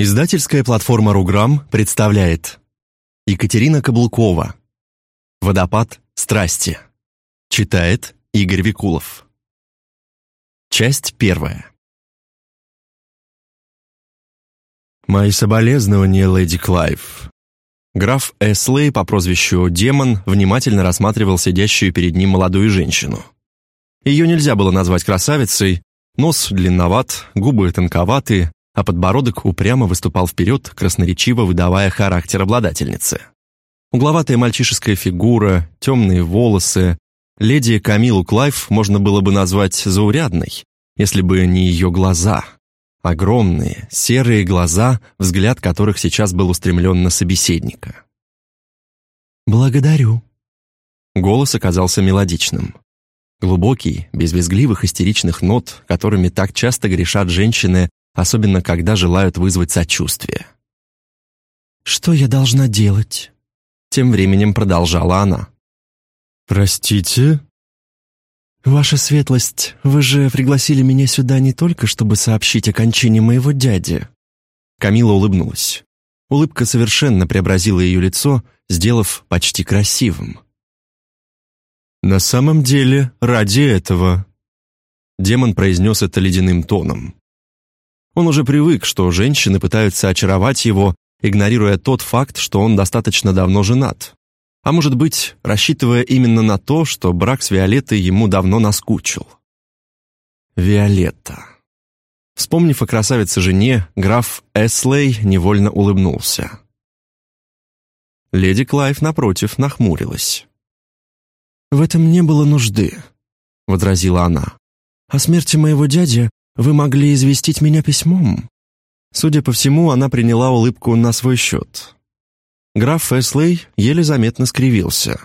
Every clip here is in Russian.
Издательская платформа «Руграм» представляет Екатерина Каблукова. «Водопад страсти» Читает Игорь Викулов. Часть первая. Мои соболезнования, леди Клайв. Граф Эслей по прозвищу Демон внимательно рассматривал сидящую перед ним молодую женщину. Ее нельзя было назвать красавицей, нос длинноват, губы тонковаты, а подбородок упрямо выступал вперед, красноречиво выдавая характер обладательницы. Угловатая мальчишеская фигура, темные волосы. Леди Камилу Клайв можно было бы назвать заурядной, если бы не ее глаза. Огромные, серые глаза, взгляд которых сейчас был устремлен на собеседника. «Благодарю». Голос оказался мелодичным. Глубокий, без визгливых истеричных нот, которыми так часто грешат женщины, особенно когда желают вызвать сочувствие. «Что я должна делать?» Тем временем продолжала она. «Простите?» «Ваша светлость, вы же пригласили меня сюда не только, чтобы сообщить о кончине моего дяди». Камила улыбнулась. Улыбка совершенно преобразила ее лицо, сделав почти красивым. «На самом деле, ради этого...» Демон произнес это ледяным тоном. Он уже привык, что женщины пытаются очаровать его, игнорируя тот факт, что он достаточно давно женат. А может быть, рассчитывая именно на то, что брак с Виолеттой ему давно наскучил. Виолетта. Вспомнив о красавице-жене, граф Эслей невольно улыбнулся. Леди Клайв, напротив, нахмурилась. «В этом не было нужды», — возразила она. «О смерти моего дяди вы могли известить меня письмом». Судя по всему, она приняла улыбку на свой счет. Граф Феслей еле заметно скривился.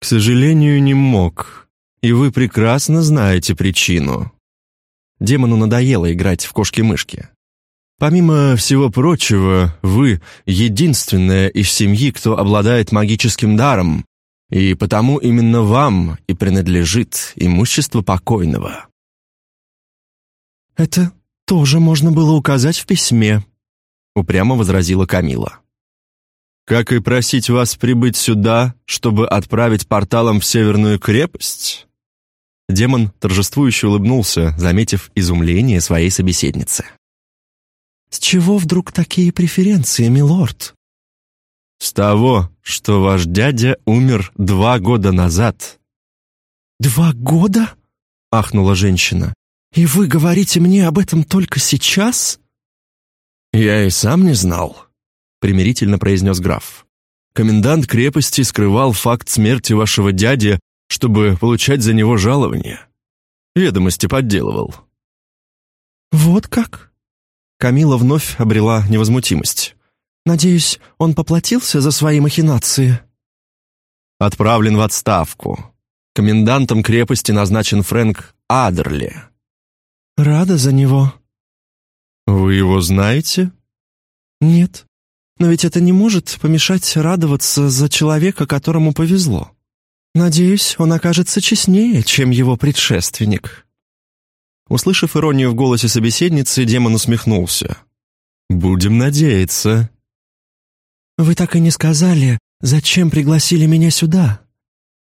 «К сожалению, не мог, и вы прекрасно знаете причину». Демону надоело играть в кошки-мышки. Помимо всего прочего, вы единственная из семьи, кто обладает магическим даром, и потому именно вам и принадлежит имущество покойного. «Это тоже можно было указать в письме», — упрямо возразила Камила. «Как и просить вас прибыть сюда, чтобы отправить порталом в Северную крепость?» Демон торжествующе улыбнулся, заметив изумление своей собеседницы. «С чего вдруг такие преференции, милорд?» «С того, что ваш дядя умер два года назад». «Два года?» — ахнула женщина. «И вы говорите мне об этом только сейчас?» «Я и сам не знал», — примирительно произнес граф. «Комендант крепости скрывал факт смерти вашего дяди, чтобы получать за него жалование. Ведомости подделывал». «Вот как?» Камила вновь обрела невозмутимость. «Надеюсь, он поплатился за свои махинации?» «Отправлен в отставку. Комендантом крепости назначен Фрэнк Адерли». «Рада за него». «Вы его знаете?» «Нет. Но ведь это не может помешать радоваться за человека, которому повезло. Надеюсь, он окажется честнее, чем его предшественник». Услышав иронию в голосе собеседницы, демон усмехнулся. «Будем надеяться». «Вы так и не сказали, зачем пригласили меня сюда?»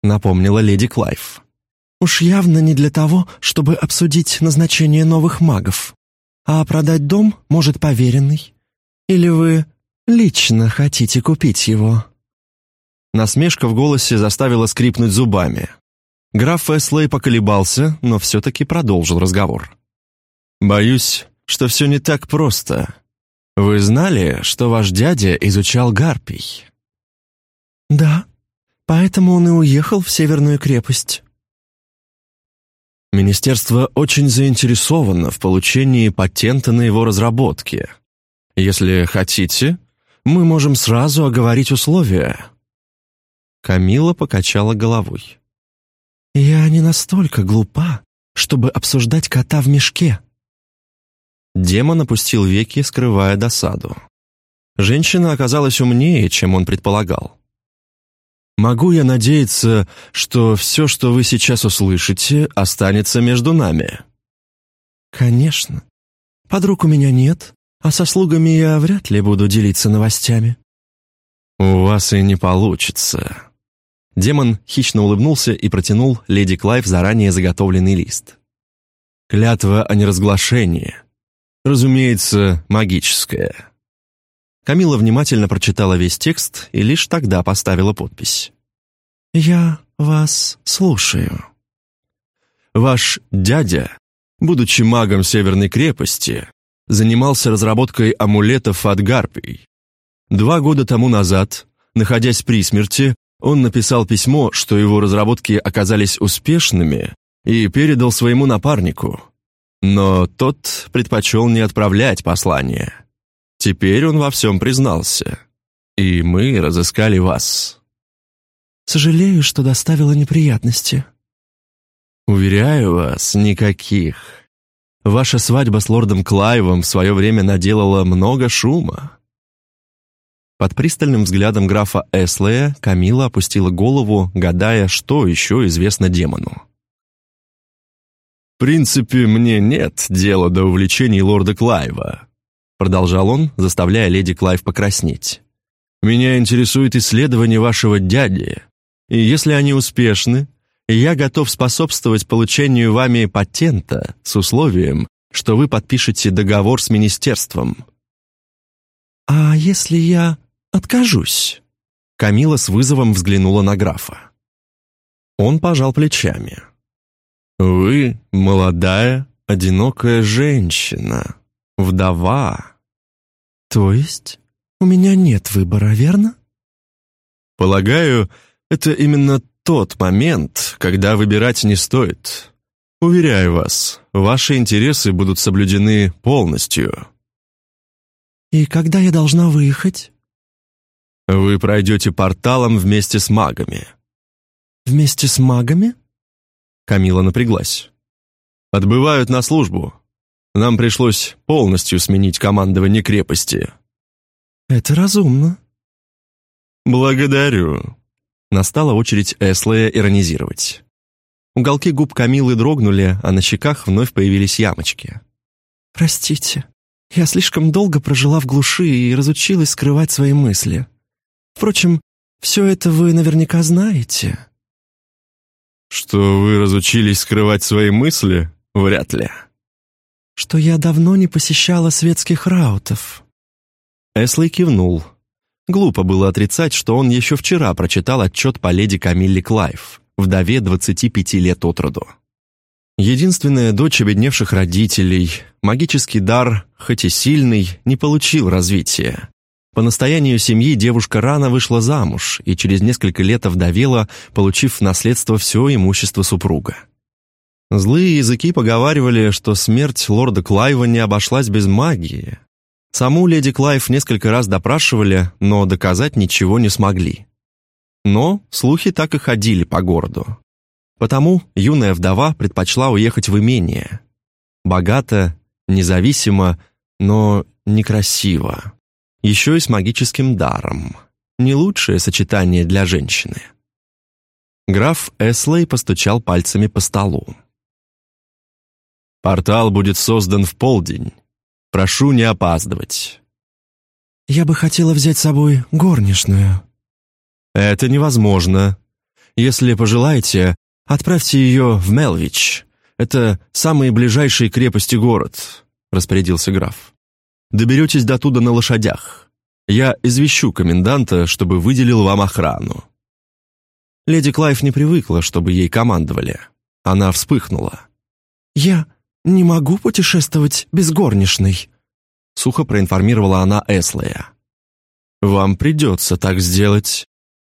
напомнила леди Клайв. Уж явно не для того, чтобы обсудить назначение новых магов. А продать дом может поверенный. Или вы лично хотите купить его?» Насмешка в голосе заставила скрипнуть зубами. Граф Эслей поколебался, но все-таки продолжил разговор. «Боюсь, что все не так просто. Вы знали, что ваш дядя изучал гарпий?» «Да, поэтому он и уехал в Северную крепость». Министерство очень заинтересовано в получении патента на его разработки. Если хотите, мы можем сразу оговорить условия». Камила покачала головой. «Я не настолько глупа, чтобы обсуждать кота в мешке». Демон опустил веки, скрывая досаду. Женщина оказалась умнее, чем он предполагал. Могу я надеяться, что все, что вы сейчас услышите, останется между нами?» «Конечно. Подруг у меня нет, А со слугами я вряд ли буду делиться новостями». «У вас и не получится». Демон хищно улыбнулся и протянул леди Клайв заранее заготовленный лист. «Клятва о неразглашении. Разумеется, магическая». Камила внимательно прочитала весь текст и лишь тогда поставила подпись. «Я вас слушаю». «Ваш дядя, будучи магом Северной крепости, занимался разработкой амулетов от гарпий. Два года тому назад, находясь при смерти, он написал письмо, что его разработки оказались успешными, и передал своему напарнику. Но тот предпочел не отправлять послание. Теперь он во всем признался. И мы разыскали вас. Сожалею, что доставила неприятности. Уверяю вас, никаких. Ваша свадьба с лордом Клайвом в свое время наделала много шума. Под пристальным взглядом графа Эслея Камила опустила голову, гадая, что еще известно демону. «В принципе, мне нет дела до увлечений лорда Клайва», продолжал он, заставляя леди Клайв покраснеть. «Меня интересует исследование вашего дяди, и если они успешны, я готов способствовать получению вами патента с условием, что вы подпишете договор с министерством». «А если я откажусь?» Камила с вызовом взглянула на графа. Он пожал плечами. «Вы молодая, одинокая женщина, вдова. То есть у меня нет выбора, верно? Полагаю, это именно тот момент, когда выбирать не стоит. Уверяю вас, ваши интересы будут соблюдены полностью. И когда я должна выехать? Вы пройдете порталом вместе с магами. Вместе с магами? Камила напряглась. Отбывают на службу. Нам пришлось полностью сменить командование крепости». «Это разумно». «Благодарю». Настала очередь Эслея иронизировать. Уголки губ Камилы дрогнули, а на щеках вновь появились ямочки. «Простите, я слишком долго прожила в глуши и разучилась скрывать свои мысли. Впрочем, все это вы наверняка знаете». «Что вы разучились скрывать свои мысли? Вряд ли» что я давно не посещала светских раутов». Эслей кивнул. Глупо было отрицать, что он еще вчера прочитал отчет по леди Камилле Клайв, вдове 25 лет от роду. Единственная дочь обедневших родителей, магический дар, хоть и сильный, не получил развития. По настоянию семьи девушка рано вышла замуж и через несколько лет овдовела, получив в наследство все имущество супруга. Злые языки поговаривали, что смерть лорда Клайва не обошлась без магии. Саму леди Клайв несколько раз допрашивали, но доказать ничего не смогли. Но слухи так и ходили по городу. Потому юная вдова предпочла уехать в имение. Богато, независимо, но некрасиво. Еще и с магическим даром. Не лучшее сочетание для женщины. Граф Эслей постучал пальцами по столу. Портал будет создан в полдень. Прошу не опаздывать». «Я бы хотела взять с собой горничную». «Это невозможно. Если пожелаете, отправьте ее в Мелвич. Это самые ближайшие крепости город», — распорядился граф. «Доберетесь до туда на лошадях. Я извещу коменданта, чтобы выделил вам охрану». Леди Клайв не привыкла, чтобы ей командовали. Она вспыхнула. «Я «Не могу путешествовать без горничной», — сухо проинформировала она Эслея. «Вам придется так сделать.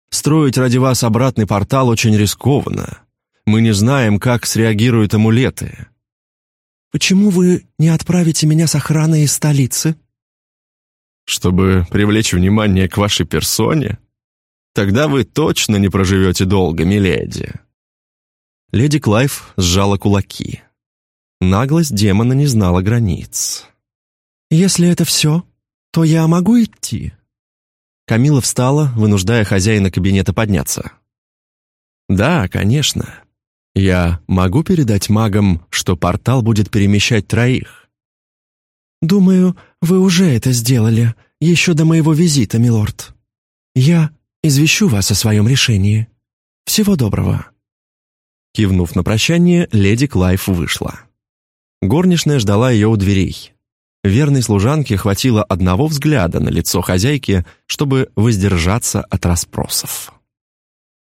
Строить ради вас обратный портал очень рискованно. Мы не знаем, как среагируют амулеты». «Почему вы не отправите меня с охраной из столицы?» «Чтобы привлечь внимание к вашей персоне? Тогда вы точно не проживете долго, миледи». Леди Клайв сжала кулаки. Наглость демона не знала границ. «Если это все, то я могу идти?» Камила встала, вынуждая хозяина кабинета подняться. «Да, конечно. Я могу передать магам, что портал будет перемещать троих?» «Думаю, вы уже это сделали, еще до моего визита, милорд. Я извещу вас о своем решении. Всего доброго». Кивнув на прощание, леди Клайв вышла. Горничная ждала ее у дверей. Верной служанке хватило одного взгляда на лицо хозяйки, чтобы воздержаться от расспросов.